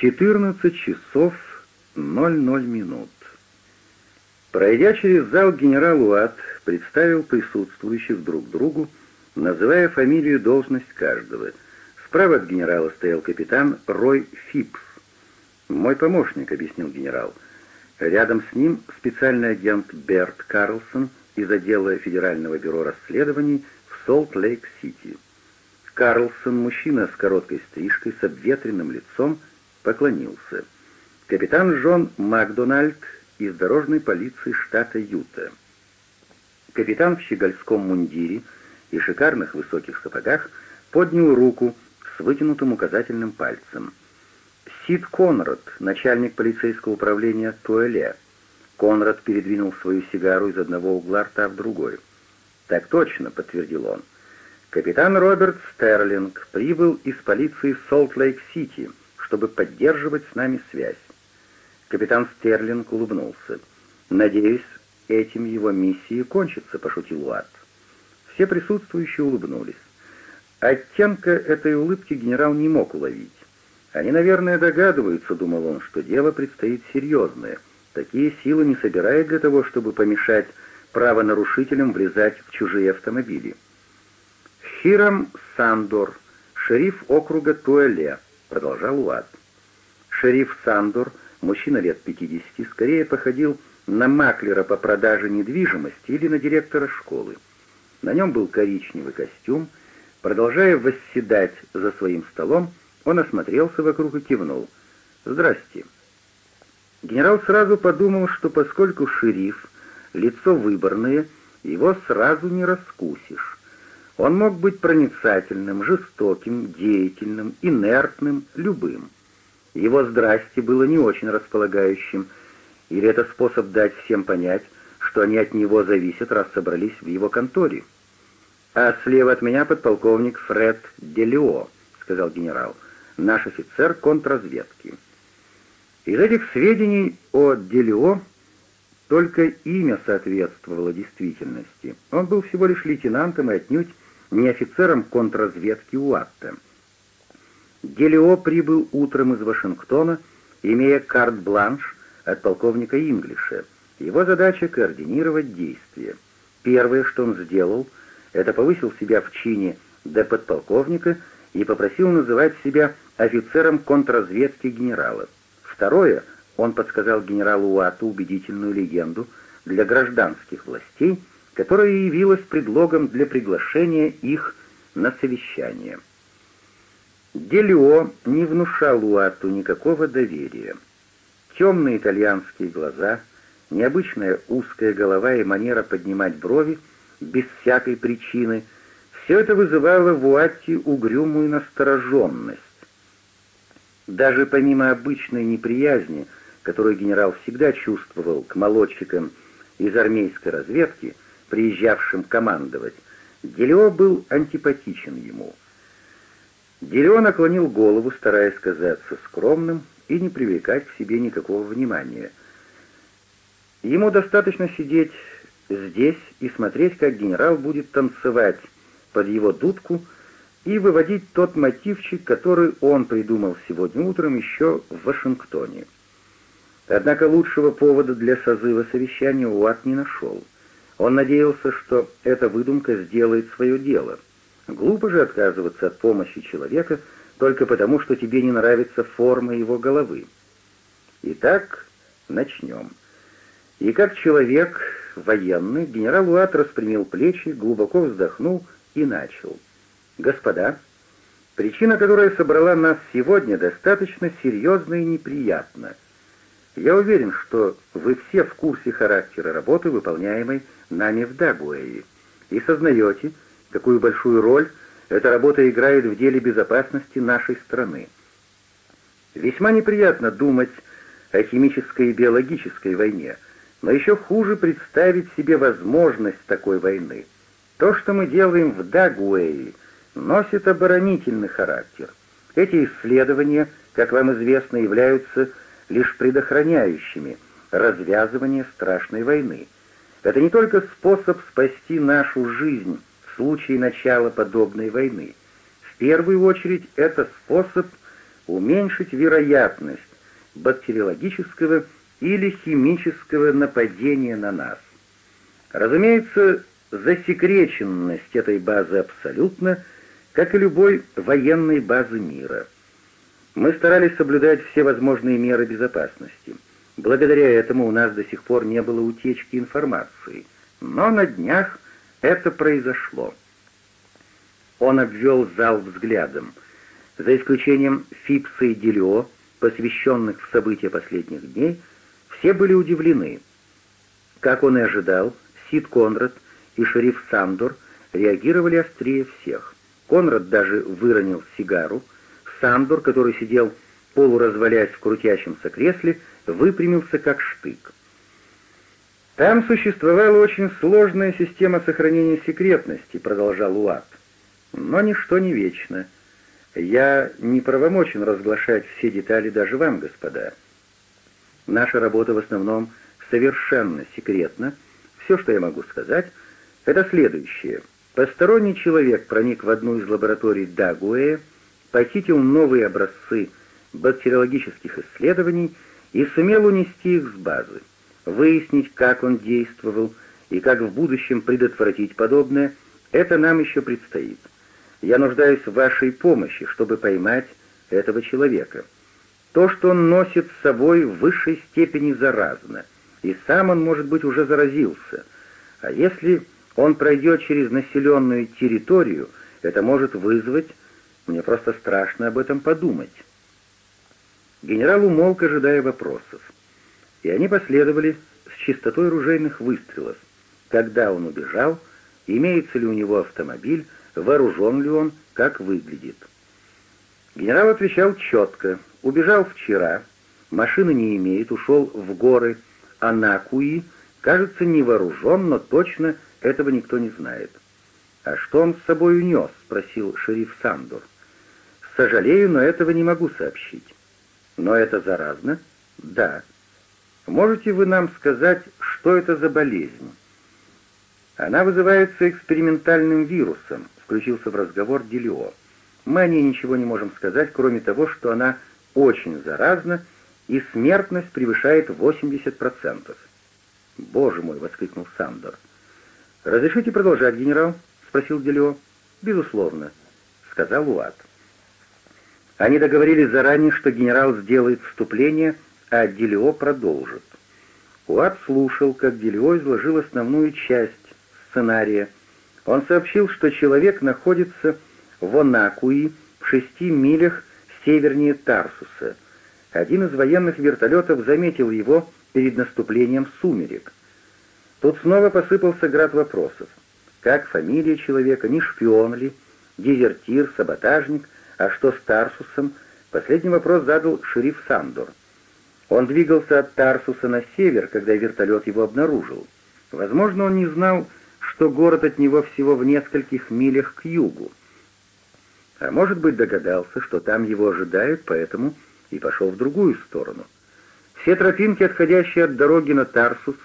14 часов 00 минут. Пройдя через зал, генерал Уат представил присутствующих друг другу, называя фамилию и должность каждого. Справа от генерала стоял капитан Рой Фипс. «Мой помощник», — объяснил генерал. Рядом с ним специальный агент Берт Карлсон из отдела Федерального бюро расследований в Солт-Лейк-Сити. Карлсон, мужчина с короткой стрижкой, с обветренным лицом, — поклонился. Капитан Джон Макдональд из дорожной полиции штата Юта. Капитан в щегольском мундире и шикарных высоких сапогах поднял руку с вытянутым указательным пальцем. Сид Конрад, начальник полицейского управления Туэле. Конрад передвинул свою сигару из одного угла рта в другой. «Так точно», — подтвердил он. «Капитан Роберт Стерлинг прибыл из полиции Солт-Лейк-Сити чтобы поддерживать с нами связь. Капитан Стерлинг улыбнулся. «Надеюсь, этим его миссии кончится», — пошутил Уатт. Все присутствующие улыбнулись. Оттенка этой улыбки генерал не мог уловить. «Они, наверное, догадываются», — думал он, — «что дело предстоит серьезное. Такие силы не собирает для того, чтобы помешать правонарушителям влезать в чужие автомобили». Хирам Сандор, шериф округа Туэле, продолжал Уад. Шериф Сандор, мужчина лет 50, скорее походил на маклера по продаже недвижимости или на директора школы. На нем был коричневый костюм. Продолжая восседать за своим столом, он осмотрелся вокруг и кивнул. «Здрасте». Генерал сразу подумал, что поскольку шериф, лицо выборное, его сразу не раскусишь. Он мог быть проницательным, жестоким, деятельным, инертным, любым. Его здрасте было не очень располагающим, или это способ дать всем понять, что они от него зависят, раз собрались в его конторе. «А слева от меня подполковник Фред Делио», — сказал генерал, — «наш офицер контрразведки». Из этих сведений о Делио только имя соответствовало действительности. Он был всего лишь лейтенантом и отнюдь ни офицером контрразведки УАТТа. Гелио прибыл утром из Вашингтона, имея карт-бланш от полковника Инглиша. Его задача — координировать действия. Первое, что он сделал, это повысил себя в чине до подполковника и попросил называть себя офицером контрразведки генерала. Второе, он подсказал генералу Уатту убедительную легенду для гражданских властей — которая явилась предлогом для приглашения их на совещание. Делио не внушал Уату никакого доверия. Темные итальянские глаза, необычная узкая голова и манера поднимать брови без всякой причины — все это вызывало в Уатте угрюмую настороженность. Даже помимо обычной неприязни, которую генерал всегда чувствовал к молодчикам из армейской разведки, — приезжавшим командовать, Делео был антипатичен ему. Делео наклонил голову, стараясь казаться скромным и не привлекать к себе никакого внимания. Ему достаточно сидеть здесь и смотреть, как генерал будет танцевать под его дудку и выводить тот мотивчик, который он придумал сегодня утром еще в Вашингтоне. Однако лучшего повода для созыва совещания Уатт не нашел. Он надеялся, что эта выдумка сделает свое дело. Глупо же отказываться от помощи человека только потому, что тебе не нравится форма его головы. Итак, начнем. И как человек, военный, генерал Уат распрямил плечи, глубоко вздохнул и начал. «Господа, причина, которая собрала нас сегодня, достаточно серьезна и неприятна. Я уверен, что вы все в курсе характера работы, выполняемой нами в Дагуэе, и сознаете, какую большую роль эта работа играет в деле безопасности нашей страны. Весьма неприятно думать о химической и биологической войне, но еще хуже представить себе возможность такой войны. То, что мы делаем в Дагуэе, носит оборонительный характер. Эти исследования, как вам известно, являются лишь предохраняющими развязывание страшной войны – это не только способ спасти нашу жизнь в случае начала подобной войны. В первую очередь это способ уменьшить вероятность бактериологического или химического нападения на нас. Разумеется, засекреченность этой базы абсолютно, как и любой военной базы мира. Мы старались соблюдать все возможные меры безопасности – Благодаря этому у нас до сих пор не было утечки информации, но на днях это произошло. Он обвел зал взглядом. За исключением Фипса и Делио, посвященных в события последних дней, все были удивлены. Как он и ожидал, Сид Конрад и шериф Сандор реагировали острее всех. Конрад даже выронил сигару. Сандор, который сидел полуразвалясь в крутящемся кресле, выпрямился как штык. «Там существовала очень сложная система сохранения секретности», — продолжал Уат. «Но ничто не вечно. Я не правомочен разглашать все детали даже вам, господа. Наша работа в основном совершенно секретна. Все, что я могу сказать, это следующее. Посторонний человек проник в одну из лабораторий Дагуэя, похитил новые образцы бактериологических исследований — и сумел унести их с базы, выяснить, как он действовал и как в будущем предотвратить подобное, это нам еще предстоит. Я нуждаюсь в вашей помощи, чтобы поймать этого человека. То, что он носит с собой, в высшей степени заразно, и сам он, может быть, уже заразился. А если он пройдет через населенную территорию, это может вызвать... Мне просто страшно об этом подумать». Генерал умолк, ожидая вопросов. И они последовали с чистотой ружейных выстрелов. Когда он убежал, имеется ли у него автомобиль, вооружен ли он, как выглядит. Генерал отвечал четко. Убежал вчера, машины не имеет, ушел в горы а Анакуи, кажется, не вооружен, но точно этого никто не знает. «А что он с собой унес?» — спросил шериф Сандор. «Сожалею, но этого не могу сообщить». Но это заразно? Да. Можете вы нам сказать, что это за болезнь? Она вызывается экспериментальным вирусом, включился в разговор Делио. Мы о ней ничего не можем сказать, кроме того, что она очень заразна и смертность превышает 80%. «Боже мой!» — воскликнул Сандер. «Разрешите продолжать, генерал?» — спросил Делио. «Безусловно», — сказал Уатт. Они договорились заранее, что генерал сделает вступление, а Делио продолжит. Уат слушал, как Делио изложил основную часть сценария. Он сообщил, что человек находится в Анакуи в шести милях севернее Тарсуса. Один из военных вертолетов заметил его перед наступлением сумерек. Тут снова посыпался град вопросов. Как фамилия человека, не шпион ли, дезертир, саботажник — «А что с Тарсусом?» Последний вопрос задал шериф Сандор. Он двигался от Тарсуса на север, когда вертолет его обнаружил. Возможно, он не знал, что город от него всего в нескольких милях к югу. А может быть, догадался, что там его ожидают, поэтому и пошел в другую сторону. Все тропинки, отходящие от дороги на Тарсус,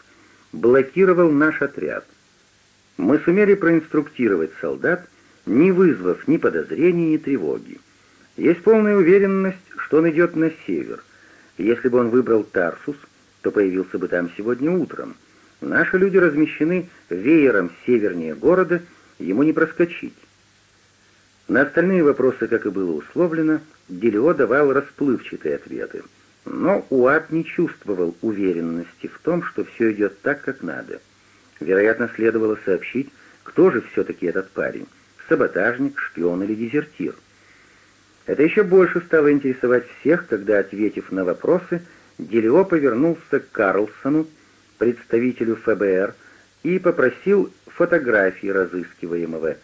блокировал наш отряд. Мы сумели проинструктировать солдат, не вызвав ни подозрений, ни тревоги. Есть полная уверенность, что он идет на север. Если бы он выбрал Тарсус, то появился бы там сегодня утром. Наши люди размещены веером севернее города, ему не проскочить. На остальные вопросы, как и было условлено, Делио давал расплывчатые ответы. Но Уат не чувствовал уверенности в том, что все идет так, как надо. Вероятно, следовало сообщить, кто же все-таки этот парень — саботажник, шпион или дезертир. Это еще больше стало интересовать всех, когда, ответив на вопросы, Делио повернулся к Карлсону, представителю ФБР, и попросил фотографии разыскиваемого.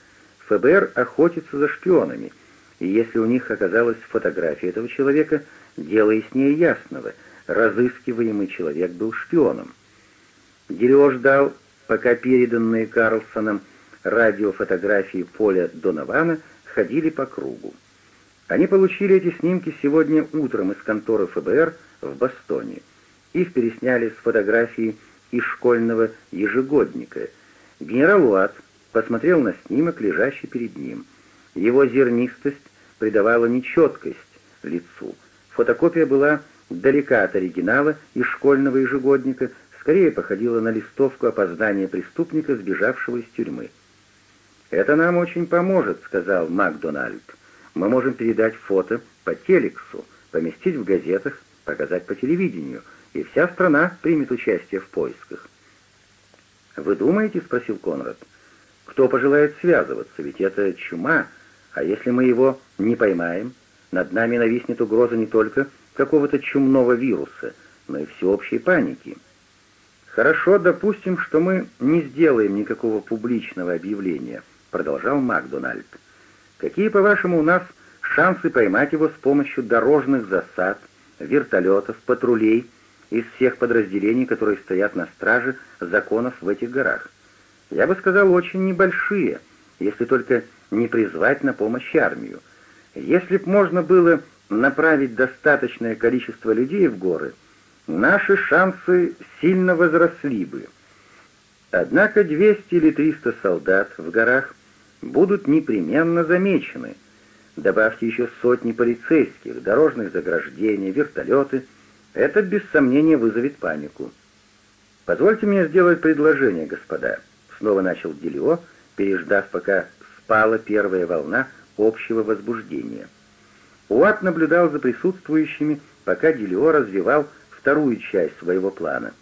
ФБР охотится за шпионами, и если у них оказалась фотография этого человека, дело яснее ясного. Разыскиваемый человек был шпионом. Делио ждал, пока переданные Карлсоном радиофотографии Поля Донована ходили по кругу. Они получили эти снимки сегодня утром из конторы ФБР в Бостоне. Их пересняли с фотографии из школьного ежегодника. Генерал Уатт посмотрел на снимок, лежащий перед ним. Его зернистость придавала нечеткость лицу. Фотокопия была далека от оригинала из школьного ежегодника, скорее походила на листовку опознания преступника, сбежавшего из тюрьмы. «Это нам очень поможет», — сказал Макдональд. Мы можем передать фото по телексу, поместить в газетах, показать по телевидению, и вся страна примет участие в поисках. «Вы думаете?» — спросил Конрад. «Кто пожелает связываться? Ведь это чума. А если мы его не поймаем, над нами нависнет угроза не только какого-то чумного вируса, но и всеобщей паники». «Хорошо, допустим, что мы не сделаем никакого публичного объявления», — продолжал Макдональд. Какие, по-вашему, у нас шансы поймать его с помощью дорожных засад, вертолетов, патрулей из всех подразделений, которые стоят на страже законов в этих горах? Я бы сказал, очень небольшие, если только не призвать на помощь армию. Если б можно было направить достаточное количество людей в горы, наши шансы сильно возросли бы. Однако 200 или 300 солдат в горах будут непременно замечены. Добавьте еще сотни полицейских, дорожных заграждений, вертолеты. Это без сомнения вызовет панику. «Позвольте мне сделать предложение, господа», — снова начал Делио, переждав, пока спала первая волна общего возбуждения. Уатт наблюдал за присутствующими, пока Делио развивал вторую часть своего плана.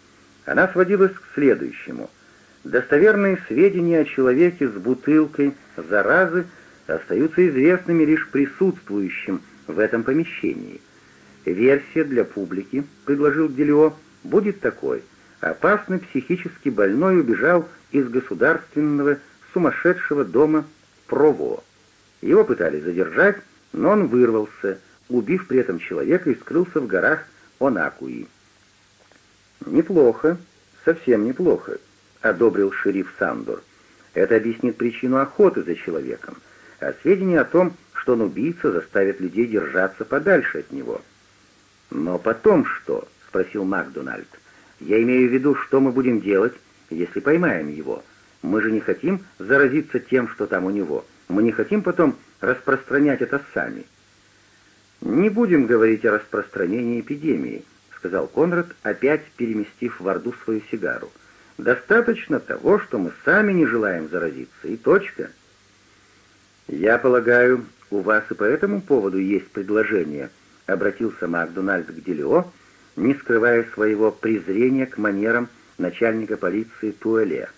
Она сводилась к следующему — Достоверные сведения о человеке с бутылкой заразы остаются известными лишь присутствующим в этом помещении. Версия для публики, предложил Делио, будет такой. Опасный психически больной убежал из государственного сумасшедшего дома Прово. Его пытались задержать, но он вырвался, убив при этом человека и скрылся в горах Онакуи. «Неплохо, совсем неплохо», — одобрил шериф Сандор. «Это объяснит причину охоты за человеком, а сведения о том, что он убийца, заставят людей держаться подальше от него». «Но потом что?» — спросил Макдональд. «Я имею в виду, что мы будем делать, если поймаем его. Мы же не хотим заразиться тем, что там у него. Мы не хотим потом распространять это сами». «Не будем говорить о распространении эпидемии», — сказал Конрад, опять переместив в Орду свою сигару. Достаточно того, что мы сами не желаем заразиться, и точка. «Я полагаю, у вас и по этому поводу есть предложение», — обратился Макдональд к Делио, не скрывая своего презрения к манерам начальника полиции Туэле.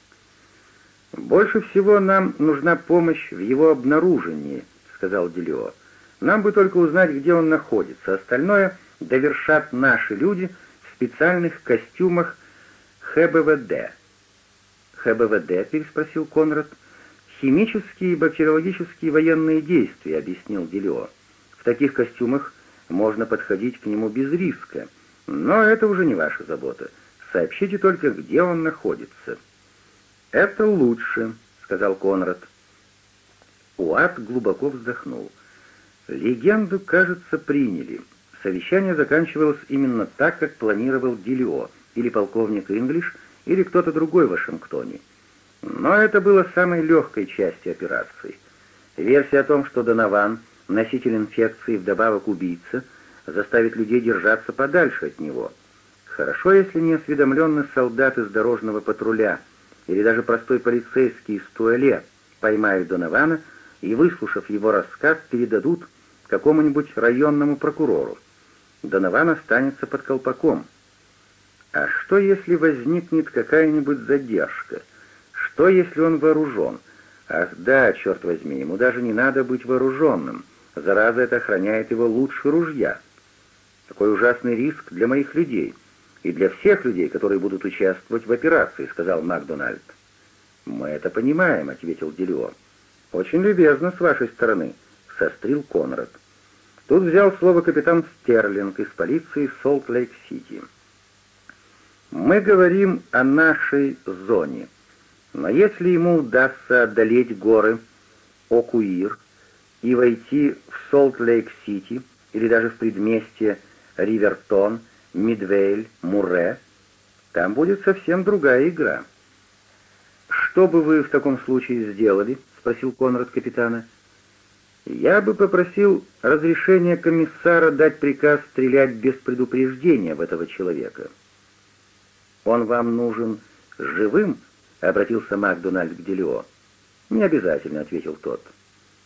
«Больше всего нам нужна помощь в его обнаружении», — сказал Делио. «Нам бы только узнать, где он находится. Остальное довершат наши люди в специальных костюмах ХБВД. ХБВД, переспросил Конрад. Химические и бактериологические военные действия, объяснил Делио. В таких костюмах можно подходить к нему без риска. Но это уже не ваша забота. Сообщите только, где он находится. Это лучше, сказал Конрад. Уат глубоко вздохнул. Легенду, кажется, приняли. Совещание заканчивалось именно так, как планировал Делио — или полковник Инглиш, или кто-то другой в Вашингтоне. Но это было самой легкой частью операции. Версия о том, что Донован, носитель инфекции вдобавок убийца, заставит людей держаться подальше от него. Хорошо, если неосведомленный солдат из дорожного патруля или даже простой полицейский из туале поймают Донована и, выслушав его рассказ, передадут какому-нибудь районному прокурору. Донован останется под колпаком. А что, если возникнет какая-нибудь задержка? Что, если он вооружен? Ах да, черт возьми, ему даже не надо быть вооруженным. Зараза это охраняет его лучше ружья. Такой ужасный риск для моих людей и для всех людей, которые будут участвовать в операции, сказал Макдональд. Мы это понимаем, ответил Делио. Очень любезно с вашей стороны, сострил Конрад. Тут взял слово капитан Стерлинг из полиции Солт-Лейк-Сити. Мы говорим о нашей зоне. Но если ему удастся одолеть горы Окуир и войти в Солт-Лейк-Сити или даже в предместье Ривертон, Мидвейль, Муре, там будет совсем другая игра. «Что бы вы в таком случае сделали?» — спросил Конрад капитана. «Я бы попросил разрешения комиссара дать приказ стрелять без предупреждения в этого человека». «Он вам нужен живым?» — обратился Макдональд к Делио. «Не обязательно», — ответил тот.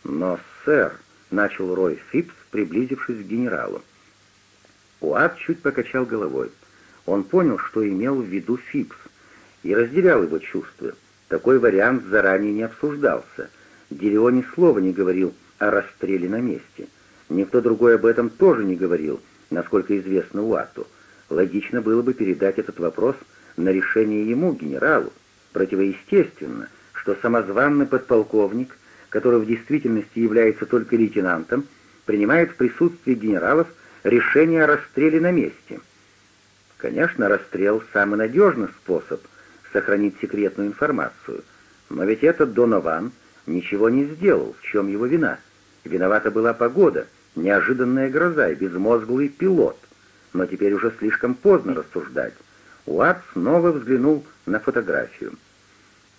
«Но, сэр», — начал Рой Фипс, приблизившись к генералу. Уат чуть покачал головой. Он понял, что имел в виду Фипс, и разделял его чувства. Такой вариант заранее не обсуждался. Делио ни слова не говорил о расстреле на месте. Никто другой об этом тоже не говорил, насколько известно Уату. Логично было бы передать этот вопрос на решение ему, генералу. Противоестественно, что самозванный подполковник, который в действительности является только лейтенантом, принимает в присутствии генералов решение о расстреле на месте. Конечно, расстрел — самый надежный способ сохранить секретную информацию, но ведь этот Донован ничего не сделал, в чем его вина. Виновата была погода, неожиданная гроза и безмозглый пилот но теперь уже слишком поздно рассуждать. Уат снова взглянул на фотографию.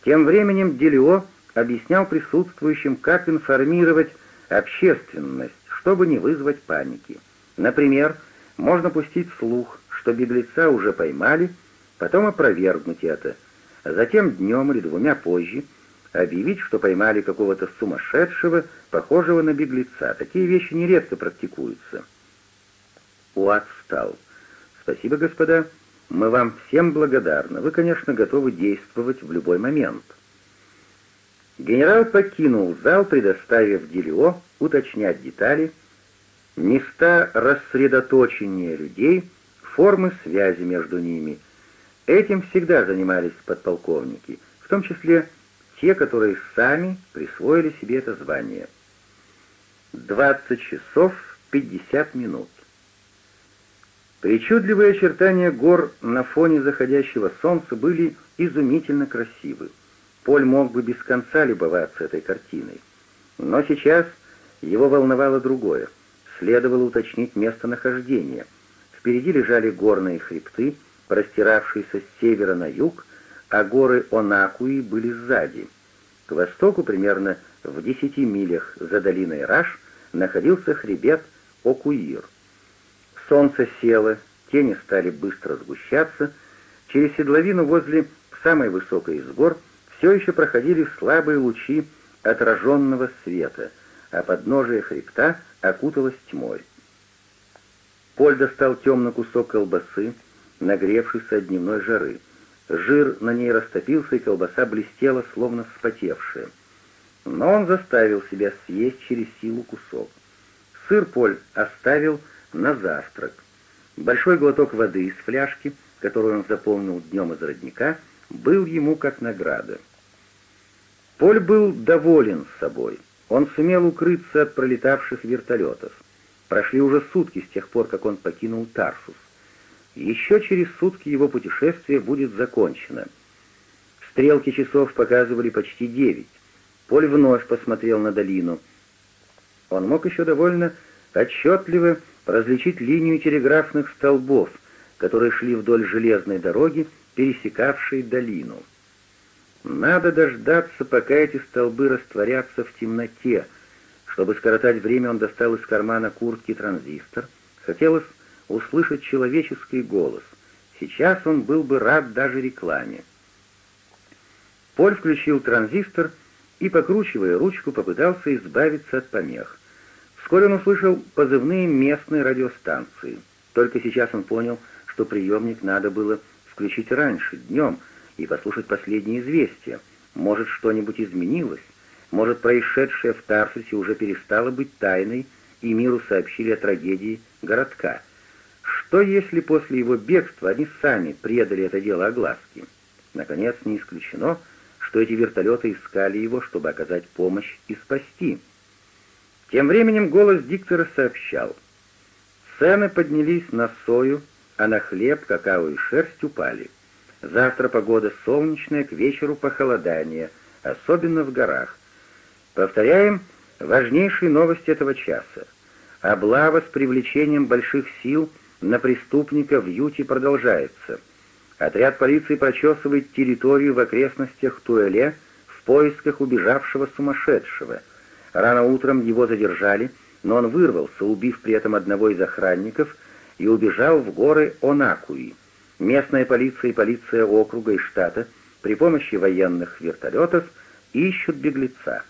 Тем временем Делио объяснял присутствующим, как информировать общественность, чтобы не вызвать паники. Например, можно пустить слух, что беглеца уже поймали, потом опровергнуть это, а затем днем или двумя позже объявить, что поймали какого-то сумасшедшего, похожего на беглеца. Такие вещи нередко практикуются. Уатт встал. «Спасибо, господа. Мы вам всем благодарны. Вы, конечно, готовы действовать в любой момент». Генерал покинул зал, предоставив Делио уточнять детали, места рассредоточения людей, формы связи между ними. Этим всегда занимались подполковники, в том числе те, которые сами присвоили себе это звание. 20 часов 50 минут. Причудливые очертания гор на фоне заходящего солнца были изумительно красивы. Поль мог бы без конца любоваться этой картиной. Но сейчас его волновало другое. Следовало уточнить местонахождение. Впереди лежали горные хребты, простиравшиеся с севера на юг, а горы Онакуи были сзади. К востоку, примерно в десяти милях за долиной Раш, находился хребет Окуир — Солнце село, тени стали быстро сгущаться. Через седловину возле самой высокой из гор все еще проходили слабые лучи отраженного света, а подножие хребта окуталось тьмой. Поль достал темный кусок колбасы, нагревшийся от дневной жары. Жир на ней растопился, и колбаса блестела, словно вспотевшая. Но он заставил себя съесть через силу кусок. Сыр Поль оставил, на завтрак. Большой глоток воды из фляжки, которую он заполнил днем из родника, был ему как награда. Поль был доволен собой. Он сумел укрыться от пролетавших вертолетов. Прошли уже сутки с тех пор, как он покинул Тарсус. Еще через сутки его путешествие будет закончено. Стрелки часов показывали почти девять. Поль вновь посмотрел на долину. Он мог еще довольно отчетливо различить линию телеграфных столбов, которые шли вдоль железной дороги, пересекавшей долину. Надо дождаться, пока эти столбы растворятся в темноте. Чтобы скоротать время, он достал из кармана куртки транзистор. Хотелось услышать человеческий голос. Сейчас он был бы рад даже рекламе. Поль включил транзистор и, покручивая ручку, попытался избавиться от помех. Вскоре он услышал позывные местной радиостанции. Только сейчас он понял, что приемник надо было включить раньше, днем, и послушать последние известия. Может, что-нибудь изменилось? Может, происшедшее в Тарсусе уже перестало быть тайной, и миру сообщили о трагедии городка? Что, если после его бегства они сами предали это дело огласке? Наконец, не исключено, что эти вертолеты искали его, чтобы оказать помощь и спасти — тем временем голос диктора сообщал. Цены поднялись на сою, а на хлеб, какао и шерсть упали. Завтра погода солнечная, к вечеру похолодание, особенно в горах. Повторяем важнейшие новости этого часа. Облава с привлечением больших сил на преступника в Юте продолжается. Отряд полиции прочесывает территорию в окрестностях Туэле в поисках убежавшего сумасшедшего — Рано утром его задержали, но он вырвался, убив при этом одного из охранников, и убежал в горы Онакуи. Местная полиция и полиция округа и штата при помощи военных вертолетов ищут беглеца.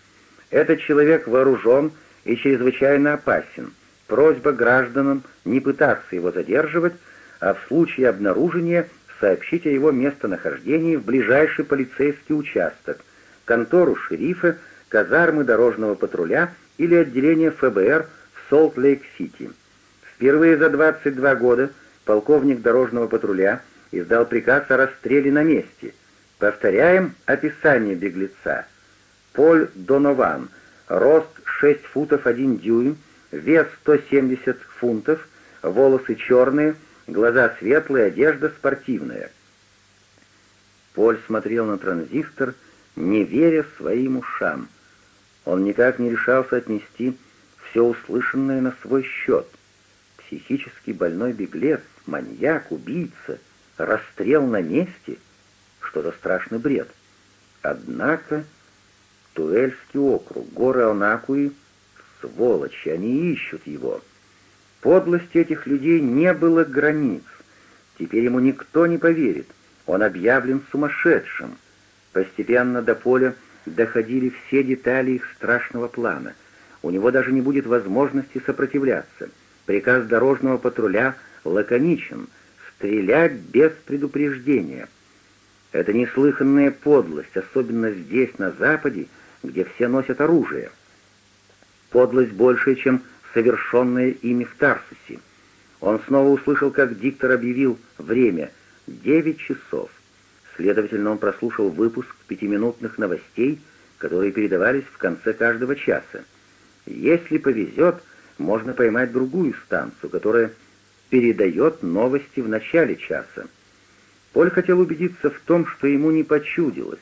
Этот человек вооружен и чрезвычайно опасен. Просьба гражданам не пытаться его задерживать, а в случае обнаружения сообщить о его местонахождении в ближайший полицейский участок, контору шерифа казармы дорожного патруля или отделения ФБР в Солт-Лейк-Сити. Впервые за 22 года полковник дорожного патруля издал приказ о расстреле на месте. Повторяем описание беглеца. Поль Донован, рост 6 футов 1 дюйм, вес 170 фунтов, волосы черные, глаза светлые, одежда спортивная. Поль смотрел на транзистор, не веря своим ушам. Он никак не решался отнести все услышанное на свой счет. Психически больной беглец, маньяк, убийца, расстрел на месте — что-то страшный бред. Однако Туэльский округ, горы Онакуи — сволочи, они ищут его. Подлости этих людей не было границ. Теперь ему никто не поверит. Он объявлен сумасшедшим. Постепенно до поля — доходили все детали их страшного плана. У него даже не будет возможности сопротивляться. Приказ дорожного патруля лаконичен — стрелять без предупреждения. Это неслыханная подлость, особенно здесь, на Западе, где все носят оружие. Подлость больше, чем совершенная ими в Тарсусе. Он снова услышал, как диктор объявил время — девять часов. Следовательно, он прослушал выпуск пятиминутных новостей, которые передавались в конце каждого часа. Если повезет, можно поймать другую станцию, которая передает новости в начале часа. Поль хотел убедиться в том, что ему не почудилось.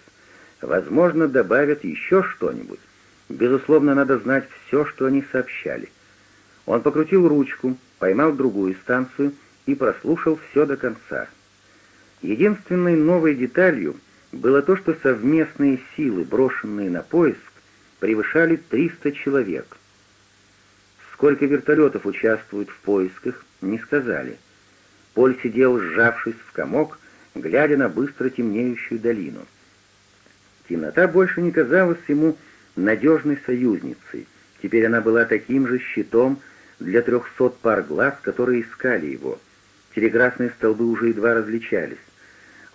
Возможно, добавят еще что-нибудь. Безусловно, надо знать все, что они сообщали. Он покрутил ручку, поймал другую станцию и прослушал все до конца. Единственной новой деталью было то, что совместные силы, брошенные на поиск, превышали 300 человек. Сколько вертолетов участвуют в поисках, не сказали. Поль сидел, сжавшись в комок, глядя на быстро темнеющую долину. Темнота больше не казалась ему надежной союзницей. Теперь она была таким же щитом для трехсот пар глаз, которые искали его. Телеграфные столбы уже едва различались.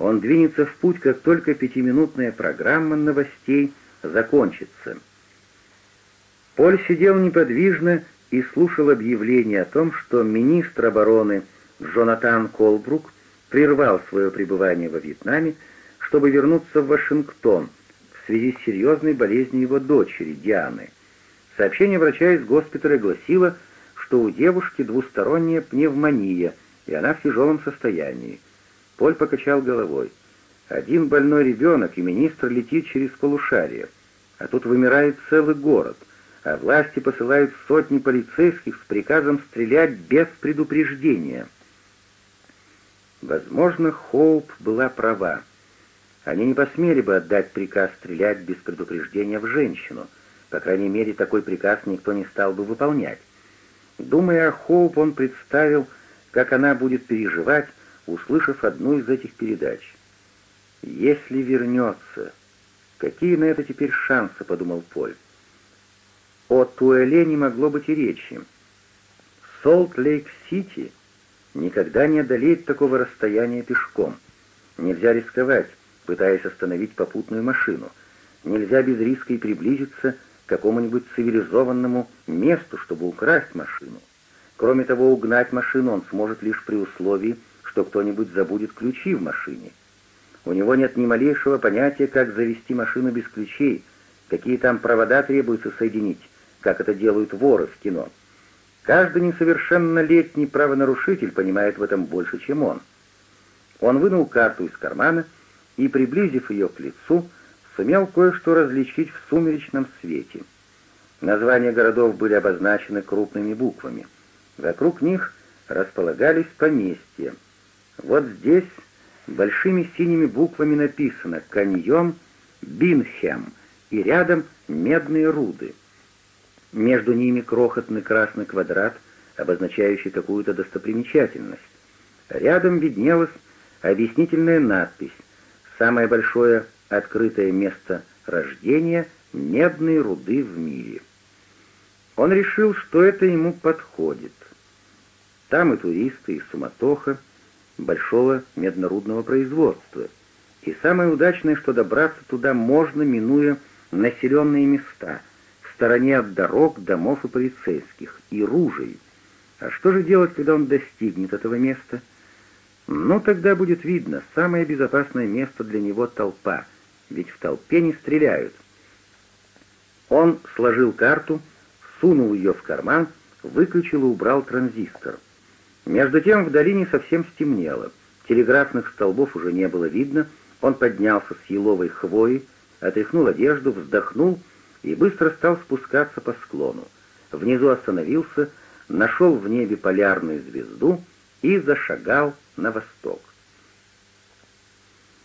Он двинется в путь, как только пятиминутная программа новостей закончится. Поль сидел неподвижно и слушал объявление о том, что министр обороны Джонатан Колбрук прервал свое пребывание во Вьетнаме, чтобы вернуться в Вашингтон в связи с серьезной болезнью его дочери Дианы. Сообщение врача из госпиталя гласило, что у девушки двусторонняя пневмония, и она в тяжелом состоянии. Поль покачал головой. Один больной ребенок, и министр летит через полушарие. А тут вымирает целый город, а власти посылают сотни полицейских с приказом стрелять без предупреждения. Возможно, Хоуп была права. Они не посмели бы отдать приказ стрелять без предупреждения в женщину. По крайней мере, такой приказ никто не стал бы выполнять. Думая о Хоуп, он представил, как она будет переживать, услышав одну из этих передач. «Если вернется...» «Какие на это теперь шансы?» — подумал Поль. О Туэле не могло быть и речи. Солт-Лейк-Сити никогда не одолеет такого расстояния пешком. Нельзя рисковать, пытаясь остановить попутную машину. Нельзя без риска и приблизиться к какому-нибудь цивилизованному месту, чтобы украсть машину. Кроме того, угнать машину он сможет лишь при условии, что кто-нибудь забудет ключи в машине. У него нет ни малейшего понятия, как завести машину без ключей, какие там провода требуется соединить, как это делают воры в кино. Каждый несовершеннолетний правонарушитель понимает в этом больше, чем он. Он вынул карту из кармана и, приблизив ее к лицу, сумел кое-что различить в сумеречном свете. Названия городов были обозначены крупными буквами. Вокруг них располагались поместья — вот здесь большими синими буквами написано «Каньон Бинхем» и рядом медные руды. Между ними крохотный красный квадрат, обозначающий какую-то достопримечательность. Рядом виднелась объяснительная надпись «Самое большое открытое место рождения медной руды в мире». Он решил, что это ему подходит. Там и туристы, и суматоха — большого меднорудного производства. И самое удачное, что добраться туда можно, минуя населенные места, в стороне от дорог, домов и полицейских, и ружей. А что же делать, когда он достигнет этого места? Ну, тогда будет видно, самое безопасное место для него — толпа, ведь в толпе не стреляют. Он сложил карту, сунул ее в карман, выключил и убрал транзистор — между тем в долине совсем стемнело. Телеграфных столбов уже не было видно. Он поднялся с еловой хвои, отряхнул одежду, вздохнул и быстро стал спускаться по склону. Внизу остановился, нашел в небе полярную звезду и зашагал на восток.